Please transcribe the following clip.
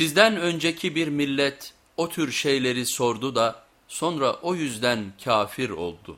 Sizden önceki bir millet o tür şeyleri sordu da sonra o yüzden kafir oldu.